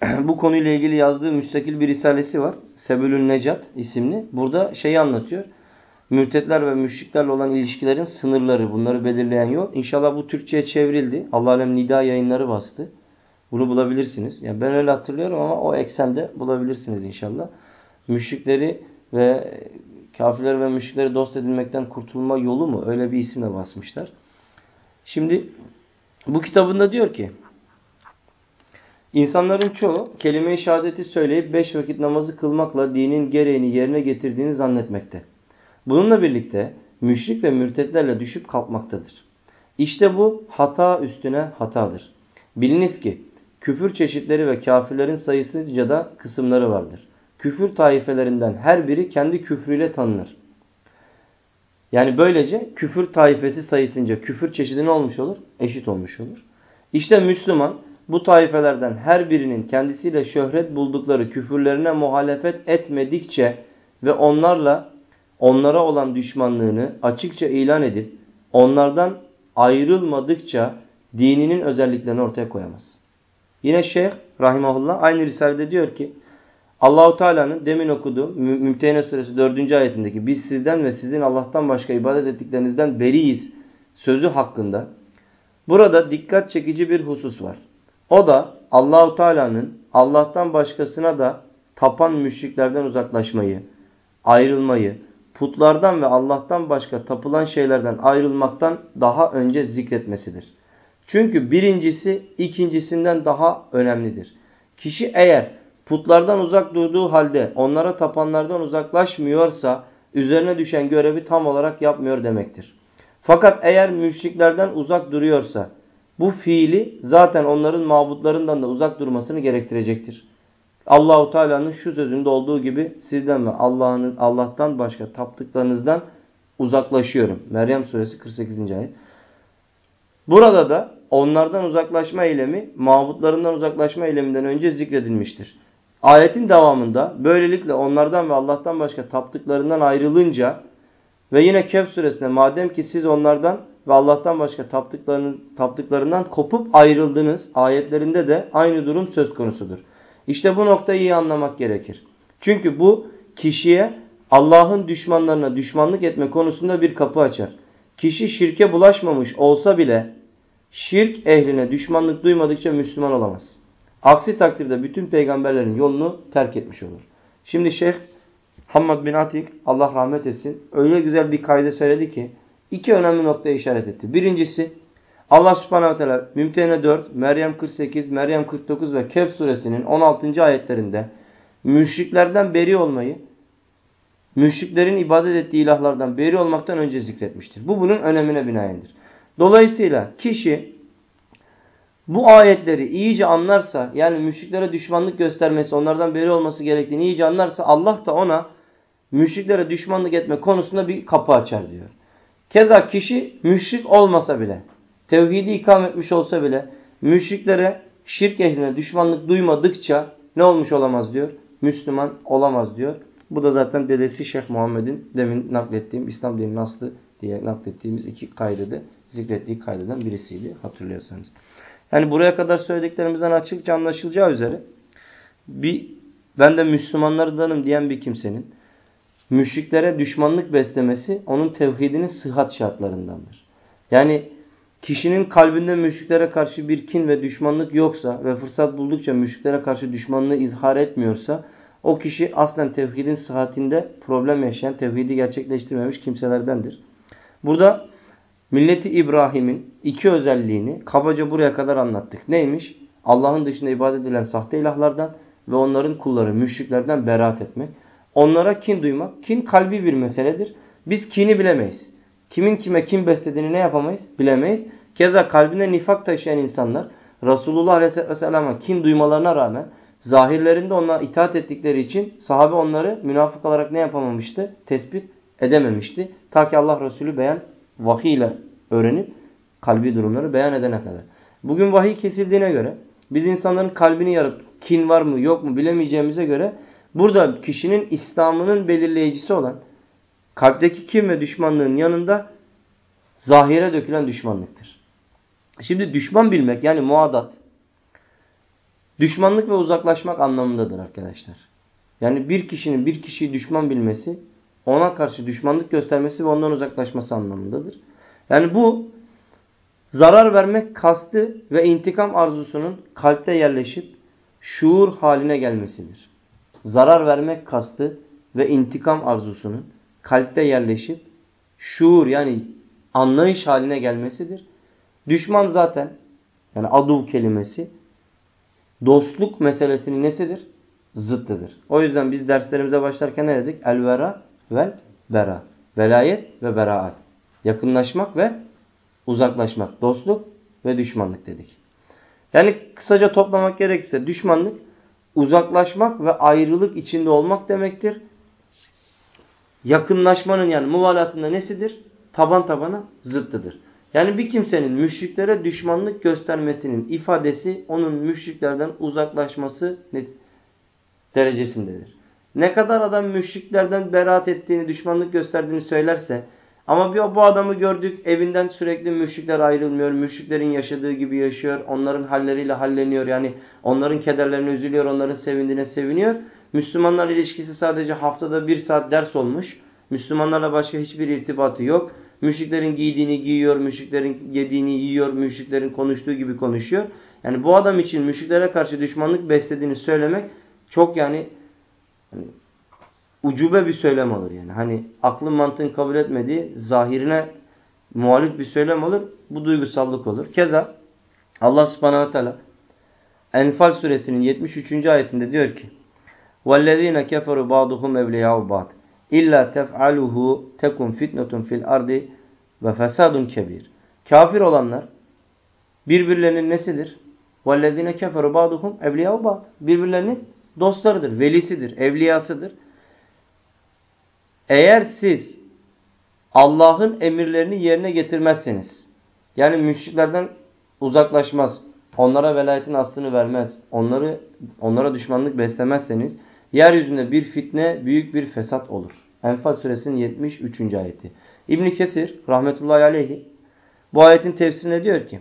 *clears throat* bu konuyla ilgili yazdığı müstakil bir risalesi var. Sebülün Necat isimli. Burada şeyi anlatıyor. Mürtetler ve müşriklerle olan ilişkilerin sınırları, bunları belirleyen yol. İnşallah bu Türkçe'ye çevrildi. Allah alem nida yayınları bastı. Bunu bulabilirsiniz. Yani ben öyle hatırlıyorum ama o eksende bulabilirsiniz inşallah. Müşrikleri ve kafirler ve müşrikleri dost edilmekten kurtulma yolu mu? Öyle bir isimle basmışlar. Şimdi bu kitabında diyor ki İnsanların çoğu kelime-i şehadeti söyleyip beş vakit namazı kılmakla dinin gereğini yerine getirdiğini zannetmekte. Bununla birlikte müşrik ve mürtetlerle düşüp kalkmaktadır. İşte bu hata üstüne hatadır. Biliniz ki küfür çeşitleri ve kafirlerin sayısınca da kısımları vardır. Küfür taifelerinden her biri kendi küfrüyle tanınır. Yani böylece küfür taifesi sayısınca küfür çeşidi ne olmuş olur? Eşit olmuş olur. İşte Müslüman bu taifelerden her birinin kendisiyle şöhret buldukları küfürlerine muhalefet etmedikçe ve onlarla onlara olan düşmanlığını açıkça ilan edip onlardan ayrılmadıkça dininin özelliklerini ortaya koyamaz. Yine Şeyh Rahimahullah aynı risalede diyor ki Allahu Teala'nın demin okuduğum Mümtehine suresi 4. ayetindeki biz sizden ve sizin Allah'tan başka ibadet ettiklerinizden beriyiz sözü hakkında burada dikkat çekici bir husus var. O da Allahu Teala'nın Allah'tan başkasına da tapan müşriklerden uzaklaşmayı, ayrılmayı, putlardan ve Allah'tan başka tapılan şeylerden ayrılmaktan daha önce zikretmesidir. Çünkü birincisi ikincisinden daha önemlidir. Kişi eğer putlardan uzak durduğu halde onlara tapanlardan uzaklaşmıyorsa üzerine düşen görevi tam olarak yapmıyor demektir. Fakat eğer müşriklerden uzak duruyorsa bu fiili zaten onların mabutlarından da uzak durmasını gerektirecektir. Allahu Teala'nın şu sözünde olduğu gibi sizden ve Allah'ın Allah'tan başka taptıklarınızdan uzaklaşıyorum. Meryem suresi 48. ayet. Burada da onlardan uzaklaşma eylemi mabutlarından uzaklaşma eyleminden önce zikredilmiştir. Ayetin devamında böylelikle onlardan ve Allah'tan başka taptıklarından ayrılınca ve yine Kehf suresinde madem ki siz onlardan ve Allah'tan başka taptıklarından kopup ayrıldınız ayetlerinde de aynı durum söz konusudur. İşte bu noktayı iyi anlamak gerekir. Çünkü bu kişiye Allah'ın düşmanlarına düşmanlık etme konusunda bir kapı açar. Kişi şirke bulaşmamış olsa bile şirk ehline düşmanlık duymadıkça Müslüman olamaz. Aksi takdirde bütün peygamberlerin yolunu terk etmiş olur. Şimdi Şeyh Hammad bin Atik Allah rahmet etsin öyle güzel bir kayda söyledi ki iki önemli noktaya işaret etti. Birincisi Allah subhanahu teala Mümtehine 4, Meryem 48, Meryem 49 ve Kehf suresinin 16. ayetlerinde müşriklerden beri olmayı, müşriklerin ibadet ettiği ilahlardan beri olmaktan önce zikretmiştir. Bu bunun önemine binaendir. Dolayısıyla kişi bu ayetleri iyice anlarsa yani müşriklere düşmanlık göstermesi, onlardan beri olması gerektiğini iyice anlarsa Allah da ona müşriklere düşmanlık etme konusunda bir kapı açar diyor. Keza kişi müşrik olmasa bile, tevhidi ikam etmiş olsa bile müşriklere, şirk ehline düşmanlık duymadıkça ne olmuş olamaz diyor? Müslüman olamaz diyor. Bu da zaten dedesi Şeyh Muhammed'in demin naklettiğim İslam dinin aslı diye naklettiğimiz iki kaydede zikrettiği kaydeden birisiydi hatırlıyorsanız. Yani buraya kadar söylediklerimizden açıkça anlaşılacağı üzere bir ben de Müslümanlardanım diyen bir kimsenin müşriklere düşmanlık beslemesi onun tevhidinin sıhhat şartlarındandır. Yani kişinin kalbinde müşriklere karşı bir kin ve düşmanlık yoksa ve fırsat buldukça müşriklere karşı düşmanlığı izhar etmiyorsa o kişi aslen tevhidin sıhhatinde problem yaşayan, tevhidi gerçekleştirmemiş kimselerdendir. Burada milleti İbrahim'in iki özelliğini kabaca buraya kadar anlattık. Neymiş? Allah'ın dışında ibadet edilen sahte ilahlardan ve onların kulları müşriklerden beraat etmek. Onlara kin duymak. Kin kalbi bir meseledir. Biz kini bilemeyiz. Kimin kime kim beslediğini ne yapamayız? Bilemeyiz. Keza kalbinde nifak taşıyan insanlar Resulullah Aleyhisselam'a kin duymalarına rağmen zahirlerinde ona itaat ettikleri için sahabe onları münafık olarak ne yapamamıştı? Tespit edememişti. Ta ki Allah Resulü beyan vahiy ile öğrenip kalbi durumları beyan edene kadar. Bugün vahiy kesildiğine göre biz insanların kalbini yarıp kin var mı yok mu bilemeyeceğimize göre burada kişinin İslam'ının belirleyicisi olan kalpteki kin ve düşmanlığın yanında zahire dökülen düşmanlıktır. Şimdi düşman bilmek yani muadat düşmanlık ve uzaklaşmak anlamındadır arkadaşlar. Yani bir kişinin bir kişiyi düşman bilmesi ona karşı düşmanlık göstermesi ve ondan uzaklaşması anlamındadır. Yani bu zarar vermek kastı ve intikam arzusunun kalpte yerleşip şuur haline gelmesidir. Zarar vermek kastı ve intikam arzusunun kalpte yerleşip şuur yani anlayış haline gelmesidir. Düşman zaten yani adu kelimesi dostluk meselesinin nesidir? Zıttıdır. O yüzden biz derslerimize başlarken ne dedik? Elvera vel bera. Velayet ve beraat. Yakınlaşmak ve uzaklaşmak. Dostluk ve düşmanlık dedik. Yani kısaca toplamak gerekirse düşmanlık uzaklaşmak ve ayrılık içinde olmak demektir. Yakınlaşmanın yani muvalatında nesidir? Taban tabana zıttıdır. Yani bir kimsenin müşriklere düşmanlık göstermesinin ifadesi onun müşriklerden uzaklaşması derecesindedir. Ne kadar adam müşriklerden beraat ettiğini, düşmanlık gösterdiğini söylerse ama bir bu adamı gördük evinden sürekli müşrikler ayrılmıyor. Müşriklerin yaşadığı gibi yaşıyor. Onların halleriyle halleniyor. Yani onların kederlerine üzülüyor. Onların sevindiğine seviniyor. Müslümanlar ilişkisi sadece haftada bir saat ders olmuş. Müslümanlarla başka hiçbir irtibatı yok. Müşriklerin giydiğini giyiyor, müşriklerin yediğini yiyor, müşriklerin konuştuğu gibi konuşuyor. Yani bu adam için müşriklere karşı düşmanlık beslediğini söylemek çok yani hani, ucube bir söylem olur yani. Hani aklın mantığın kabul etmediği zahirine muhalif bir söylem olur. Bu duygusallık olur. Keza Allah subhanahu ve teala Enfal suresinin 73. ayetinde diyor ki وَالَّذ۪ينَ كَفَرُوا بَعْضُهُمْ اَوْلِيَاءُ بَعْضٍ İlla tef'aluhu tekun fitnetun fil ardi ve fesadun kebir. Kafir olanlar birbirlerinin nesidir? وَالَّذ۪ينَ كَفَرُوا بَعْضُهُمْ اَوْلِيَاءُ بَعْضٍ Birbirlerinin dostlarıdır, velisidir, evliyasıdır. Eğer siz Allah'ın emirlerini yerine getirmezseniz, yani müşriklerden uzaklaşmaz, onlara velayetin aslını vermez, onları onlara düşmanlık beslemezseniz, yeryüzünde bir fitne, büyük bir fesat olur. Enfal suresinin 73. ayeti. İbn Ketir rahmetullahi aleyhi bu ayetin tefsirine diyor ki,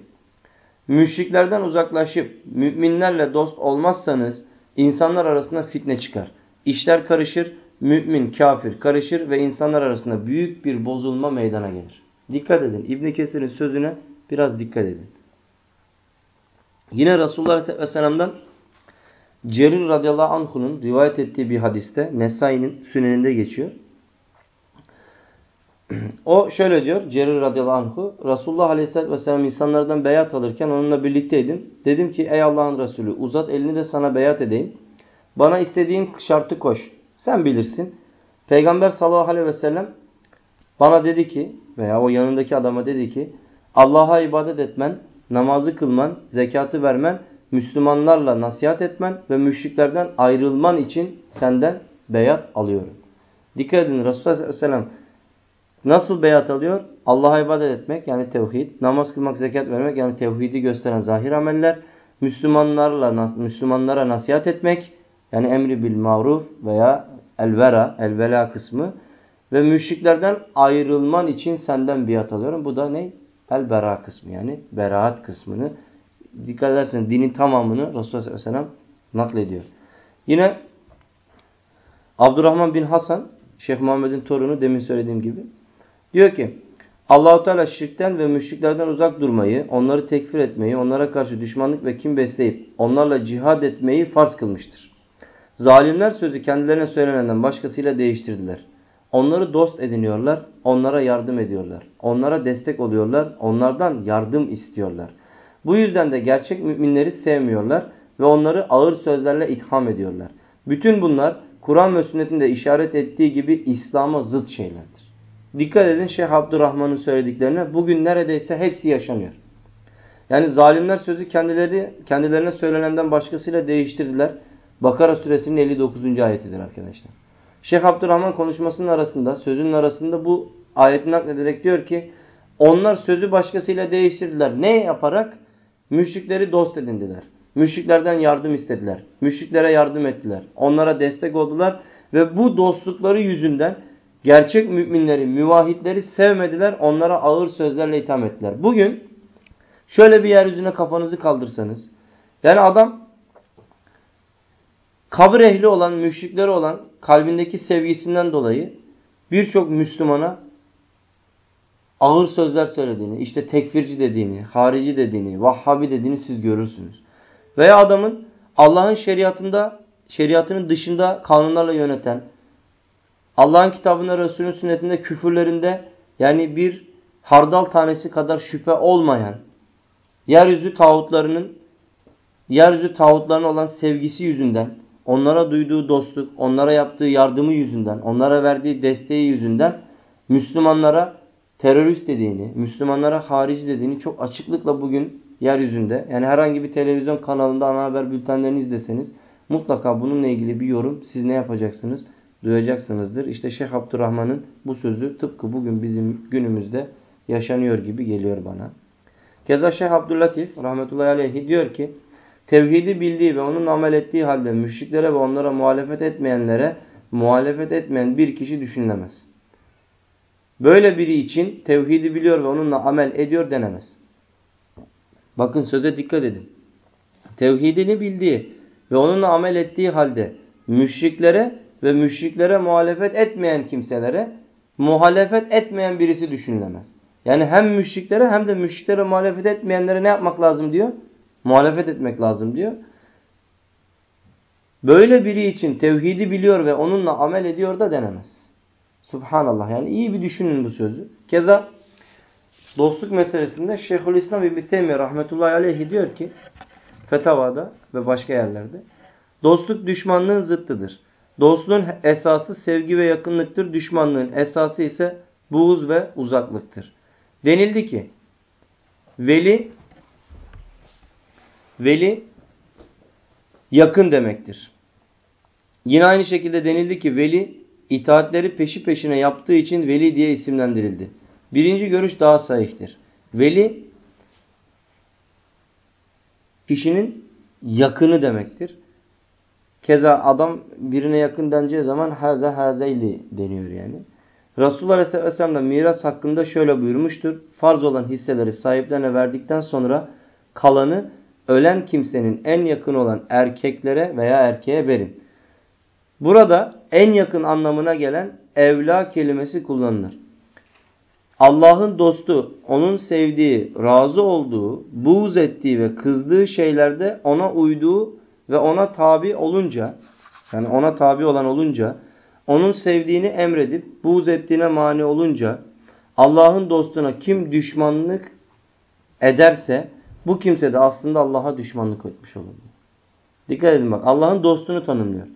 müşriklerden uzaklaşıp müminlerle dost olmazsanız insanlar arasında fitne çıkar. İşler karışır, mümin, kafir karışır ve insanlar arasında büyük bir bozulma meydana gelir. Dikkat edin. İbn Kesir'in sözüne biraz dikkat edin. Yine Resulullah Aleyhisselam'dan Cerir radıyallahu anh'unun rivayet ettiği bir hadiste Nesai'nin süneninde geçiyor. *clears throat* O şöyle diyor Cerir radıyallahu anh'u Resulullah aleyhisselatü vesselam insanlardan beyat alırken onunla birlikteydim. Dedim ki ey Allah'ın Resulü uzat elini de sana beyat edeyim. Bana istediğin şartı koş. Sen bilirsin. Peygamber sallallahu aleyhi ve sellem bana dedi ki veya o yanındaki adama dedi ki Allah'a ibadet etmen, namazı kılman, zekatı vermen, Müslümanlarla nasihat etmen ve müşriklerden ayrılman için senden beyat alıyorum. Dikkat edin Resulullah sallallahu aleyhi ve sellem nasıl beyat alıyor? Allah'a ibadet etmek yani tevhid, namaz kılmak, zekat vermek yani tevhidi gösteren zahir ameller, Müslümanlarla Müslümanlara nasihat etmek yani emri bil maruf veya elvera, elvela kısmı ve müşriklerden ayrılman için senden biat alıyorum. Bu da ne? El-bera kısmı yani beraat kısmını. Dikkat edersen dinin tamamını Resulullah sallallahu aleyhi ve sellem naklediyor. Yine Abdurrahman bin Hasan, Şeyh Muhammed'in torunu demin söylediğim gibi diyor ki Allahu Teala şirkten ve müşriklerden uzak durmayı, onları tekfir etmeyi, onlara karşı düşmanlık ve kim besleyip onlarla cihad etmeyi farz kılmıştır. Zalimler sözü kendilerine söylenenden başkasıyla değiştirdiler. Onları dost ediniyorlar, onlara yardım ediyorlar. Onlara destek oluyorlar, onlardan yardım istiyorlar. Bu yüzden de gerçek müminleri sevmiyorlar ve onları ağır sözlerle itham ediyorlar. Bütün bunlar Kur'an ve sünnetin de işaret ettiği gibi İslam'a zıt şeylerdir. Dikkat edin Şeyh Abdurrahman'ın söylediklerine bugün neredeyse hepsi yaşanıyor. Yani zalimler sözü kendileri kendilerine söylenenden başkasıyla değiştirdiler. Bakara suresinin 59. ayetidir arkadaşlar. Şeyh Abdurrahman konuşmasının arasında, sözünün arasında bu ayeti naklederek diyor ki onlar sözü başkasıyla değiştirdiler. Ne yaparak? Müşrikleri dost edindiler. Müşriklerden yardım istediler. Müşriklere yardım ettiler. Onlara destek oldular. Ve bu dostlukları yüzünden gerçek müminleri, müvahitleri sevmediler. Onlara ağır sözlerle itham ettiler. Bugün şöyle bir yeryüzüne kafanızı kaldırsanız. Yani adam kabir ehli olan, müşrikleri olan kalbindeki sevgisinden dolayı birçok Müslümana ağır sözler söylediğini, işte tekfirci dediğini, harici dediğini, vahhabi dediğini siz görürsünüz. Veya adamın Allah'ın şeriatında, şeriatının dışında kanunlarla yöneten, Allah'ın kitabında, Resulünün sünnetinde, küfürlerinde yani bir hardal tanesi kadar şüphe olmayan, yeryüzü tağutlarının, yeryüzü tağutlarına olan sevgisi yüzünden, onlara duyduğu dostluk, onlara yaptığı yardımı yüzünden, onlara verdiği desteği yüzünden Müslümanlara terörist dediğini, Müslümanlara harici dediğini çok açıklıkla bugün yeryüzünde yani herhangi bir televizyon kanalında ana haber bültenlerini izleseniz mutlaka bununla ilgili bir yorum siz ne yapacaksınız? Duyacaksınızdır. İşte Şeyh Abdurrahman'ın bu sözü tıpkı bugün bizim günümüzde yaşanıyor gibi geliyor bana. Keza Şeyh Abdüllatif rahmetullahi aleyhi diyor ki tevhidi bildiği ve onun amel ettiği halde müşriklere ve onlara muhalefet etmeyenlere muhalefet etmeyen bir kişi düşünülemez. Böyle biri için tevhidi biliyor ve onunla amel ediyor denemez. Bakın söze dikkat edin. Tevhidini bildiği ve onunla amel ettiği halde müşriklere ve müşriklere muhalefet etmeyen kimselere muhalefet etmeyen birisi düşünülemez. Yani hem müşriklere hem de müşriklere muhalefet etmeyenlere ne yapmak lazım diyor? Muhalefet etmek lazım diyor. Böyle biri için tevhidi biliyor ve onunla amel ediyor da denemez. Subhanallah. Yani iyi bir düşünün bu sözü. Keza dostluk meselesinde Şeyhülislam İbni Teymiye rahmetullahi aleyhi diyor ki Fetavada ve başka yerlerde dostluk düşmanlığın zıttıdır. Dostluğun esası sevgi ve yakınlıktır. Düşmanlığın esası ise buğuz ve uzaklıktır. Denildi ki veli veli yakın demektir. Yine aynı şekilde denildi ki veli itaatleri peşi peşine yaptığı için veli diye isimlendirildi. Birinci görüş daha sahihtir. Veli kişinin yakını demektir. Keza adam birine yakın deneceği zaman haze hazeyli deniyor yani. Resulullah Aleyhisselam da miras hakkında şöyle buyurmuştur. Farz olan hisseleri sahiplerine verdikten sonra kalanı ölen kimsenin en yakın olan erkeklere veya erkeğe verin. Burada en yakın anlamına gelen evla kelimesi kullanılır. Allah'ın dostu, onun sevdiği, razı olduğu, buğz ettiği ve kızdığı şeylerde ona uyduğu ve ona tabi olunca, yani ona tabi olan olunca, onun sevdiğini emredip buğz ettiğine mani olunca, Allah'ın dostuna kim düşmanlık ederse, bu kimse de aslında Allah'a düşmanlık etmiş olur. Dikkat edin bak, Allah'ın dostunu tanımlıyor.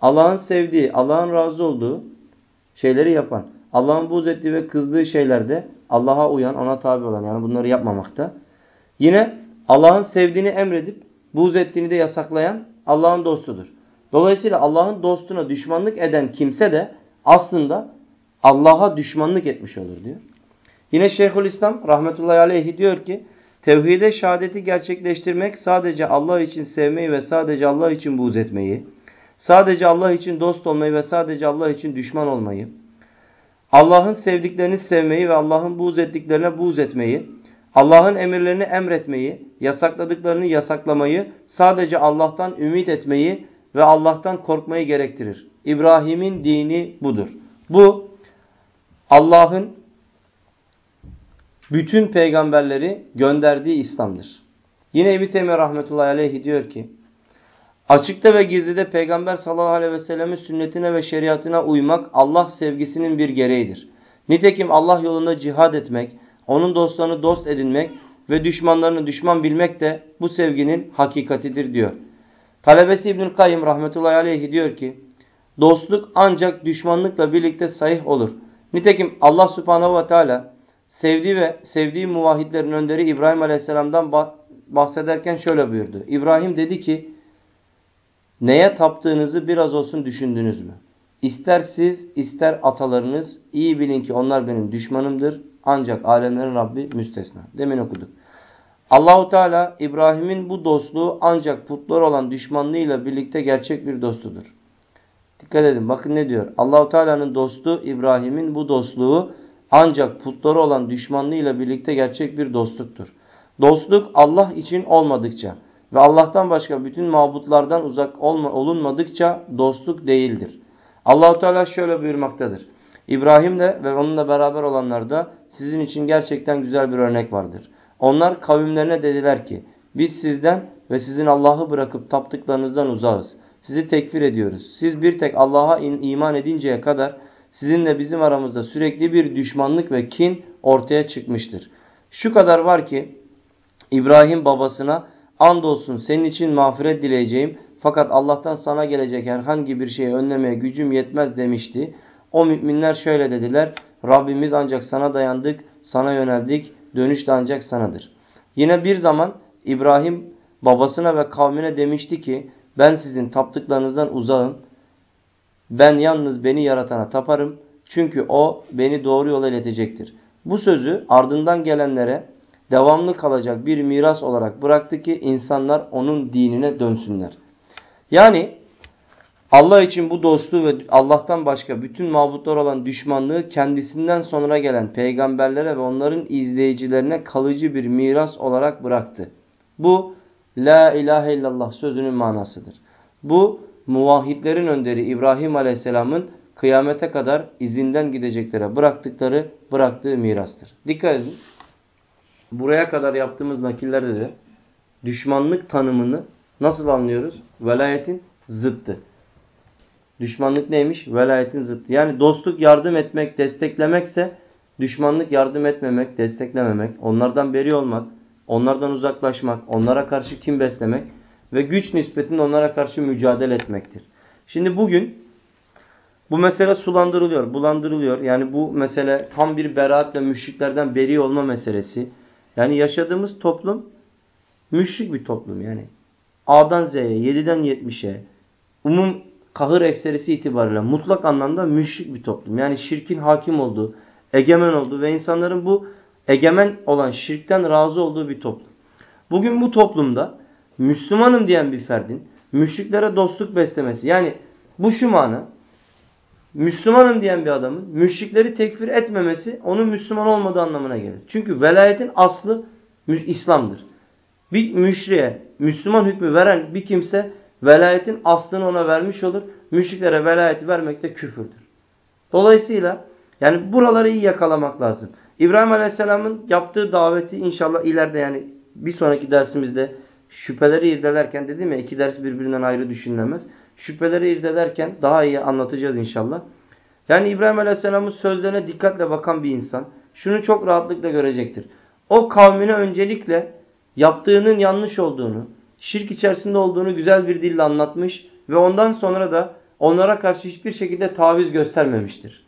Allah'ın sevdiği, Allah'ın razı olduğu şeyleri yapan. Allah'ın buğz ettiği ve kızdığı şeylerde Allah'a uyan, ona tabi olan yani bunları yapmamakta. Yine Allah'ın sevdiğini emredip buğz ettiğini de yasaklayan Allah'ın dostudur. Dolayısıyla Allah'ın dostuna düşmanlık eden kimse de aslında Allah'a düşmanlık etmiş olur diyor. Yine Şeyhülislam rahmetullahi aleyhi diyor ki tevhide şehadeti gerçekleştirmek sadece Allah için sevmeyi ve sadece Allah için buğz etmeyi, sadece Allah için dost olmayı ve sadece Allah için düşman olmayı, Allah'ın sevdiklerini sevmeyi ve Allah'ın buğz ettiklerine buğz etmeyi, Allah'ın emirlerini emretmeyi, yasakladıklarını yasaklamayı, sadece Allah'tan ümit etmeyi ve Allah'tan korkmayı gerektirir. İbrahim'in dini budur. Bu Allah'ın bütün peygamberleri gönderdiği İslam'dır. Yine Ebi Teymiye rahmetullahi aleyhi diyor ki, Açıkta ve gizlide Peygamber sallallahu aleyhi ve sellemin sünnetine ve şeriatına uymak Allah sevgisinin bir gereğidir. Nitekim Allah yolunda cihad etmek, onun dostlarını dost edinmek ve düşmanlarını düşman bilmek de bu sevginin hakikatidir diyor. Talebesi İbnül Kayyım rahmetullahi aleyhi diyor ki, dostluk ancak düşmanlıkla birlikte sahih olur. Nitekim Allah subhanehu ve teala sevdiği ve sevdiği muvahhidlerin önderi İbrahim aleyhisselamdan bahsederken şöyle buyurdu. İbrahim dedi ki, Neye taptığınızı biraz olsun düşündünüz mü? İster siz ister atalarınız iyi bilin ki onlar benim düşmanımdır. Ancak alemlerin Rabbi müstesna. Demin okuduk. Allahu Teala İbrahim'in bu dostluğu ancak putlar olan düşmanlığıyla birlikte gerçek bir dostudur. Dikkat edin bakın ne diyor. Allahu Teala'nın dostu İbrahim'in bu dostluğu ancak putları olan düşmanlığıyla birlikte gerçek bir dostluktur. Dostluk Allah için olmadıkça ve Allah'tan başka bütün mabutlardan uzak olma, olunmadıkça dostluk değildir. Allahu Teala şöyle buyurmaktadır. İbrahim'le ve onunla beraber olanlarda sizin için gerçekten güzel bir örnek vardır. Onlar kavimlerine dediler ki biz sizden ve sizin Allah'ı bırakıp taptıklarınızdan uzağız. Sizi tekfir ediyoruz. Siz bir tek Allah'a iman edinceye kadar sizinle bizim aramızda sürekli bir düşmanlık ve kin ortaya çıkmıştır. Şu kadar var ki İbrahim babasına Andolsun senin için mağfiret dileyeceğim fakat Allah'tan sana gelecek herhangi bir şeyi önlemeye gücüm yetmez demişti. O müminler şöyle dediler. Rabbimiz ancak sana dayandık, sana yöneldik, dönüş de ancak sanadır. Yine bir zaman İbrahim babasına ve kavmine demişti ki ben sizin taptıklarınızdan uzağım. Ben yalnız beni yaratana taparım. Çünkü o beni doğru yola iletecektir. Bu sözü ardından gelenlere devamlı kalacak bir miras olarak bıraktı ki insanlar onun dinine dönsünler. Yani Allah için bu dostluğu ve Allah'tan başka bütün mabutlar olan düşmanlığı kendisinden sonra gelen peygamberlere ve onların izleyicilerine kalıcı bir miras olarak bıraktı. Bu La ilahe illallah sözünün manasıdır. Bu muvahhidlerin önderi İbrahim Aleyhisselam'ın kıyamete kadar izinden gideceklere bıraktıkları bıraktığı mirastır. Dikkat edin buraya kadar yaptığımız nakillerde de düşmanlık tanımını nasıl anlıyoruz? Velayetin zıttı. Düşmanlık neymiş? Velayetin zıttı. Yani dostluk yardım etmek, desteklemekse düşmanlık yardım etmemek, desteklememek, onlardan beri olmak, onlardan uzaklaşmak, onlara karşı kim beslemek ve güç nispetinde onlara karşı mücadele etmektir. Şimdi bugün bu mesele sulandırılıyor, bulandırılıyor. Yani bu mesele tam bir beraat ve müşriklerden beri olma meselesi. Yani yaşadığımız toplum müşrik bir toplum yani. A'dan Z'ye, 7'den 70'e, umum kahır ekserisi itibariyle mutlak anlamda müşrik bir toplum. Yani şirkin hakim olduğu, egemen olduğu ve insanların bu egemen olan şirkten razı olduğu bir toplum. Bugün bu toplumda Müslümanım diyen bir ferdin müşriklere dostluk beslemesi. Yani bu şu mana Müslümanım diyen bir adamın müşrikleri tekfir etmemesi onun Müslüman olmadığı anlamına gelir. Çünkü velayetin aslı İslam'dır. Bir müşriye Müslüman hükmü veren bir kimse velayetin aslını ona vermiş olur. Müşriklere velayeti vermek de küfürdür. Dolayısıyla yani buraları iyi yakalamak lazım. İbrahim Aleyhisselam'ın yaptığı daveti inşallah ileride yani bir sonraki dersimizde şüpheleri irdelerken dedim ya iki ders birbirinden ayrı düşünülemez. Şüpheleri irdelerken daha iyi anlatacağız inşallah. Yani İbrahim Aleyhisselam'ın sözlerine dikkatle bakan bir insan şunu çok rahatlıkla görecektir. O kavmine öncelikle yaptığının yanlış olduğunu, şirk içerisinde olduğunu güzel bir dille anlatmış ve ondan sonra da onlara karşı hiçbir şekilde taviz göstermemiştir.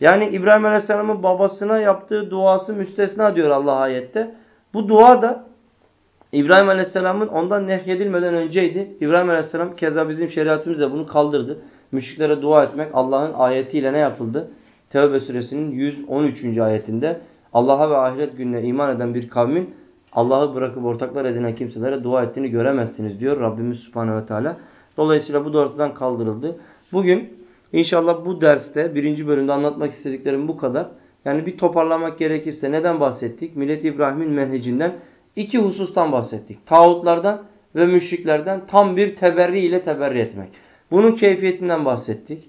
Yani İbrahim Aleyhisselam'ın babasına yaptığı duası müstesna diyor Allah ayette. Bu dua da İbrahim Aleyhisselam'ın ondan nehyedilmeden önceydi. İbrahim Aleyhisselam keza bizim şeriatımızda bunu kaldırdı. Müşriklere dua etmek Allah'ın ayetiyle ne yapıldı? Tevbe suresinin 113. ayetinde Allah'a ve ahiret gününe iman eden bir kavmin Allah'ı bırakıp ortaklar edinen kimselere dua ettiğini göremezsiniz diyor Rabbimiz Subhanahu ve Teala. Dolayısıyla bu da ortadan kaldırıldı. Bugün inşallah bu derste birinci bölümde anlatmak istediklerim bu kadar. Yani bir toparlamak gerekirse neden bahsettik? Millet İbrahim'in menhecinden iki husustan bahsettik. Tağutlardan ve müşriklerden tam bir teberri ile teberri etmek. Bunun keyfiyetinden bahsettik.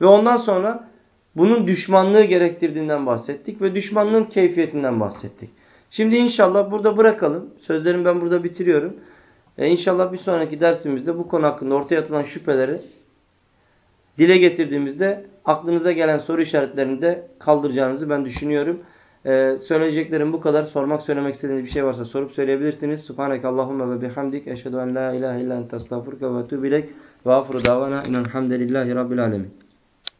Ve ondan sonra bunun düşmanlığı gerektirdiğinden bahsettik ve düşmanlığın keyfiyetinden bahsettik. Şimdi inşallah burada bırakalım. Sözlerimi ben burada bitiriyorum. E inşallah bir sonraki dersimizde bu konu hakkında ortaya atılan şüpheleri dile getirdiğimizde aklınıza gelen soru işaretlerini de kaldıracağınızı ben düşünüyorum. Ee, söyleyeceklerim bu kadar. Sormak söylemek istediğiniz bir şey varsa sorup söyleyebilirsiniz. Subhaneke Allahumma ve bihamdik. Eşhedü en la ilahe illa ente estağfurke ve etûbü. Ve afru davana inelhamdülillahi rabbil alemin.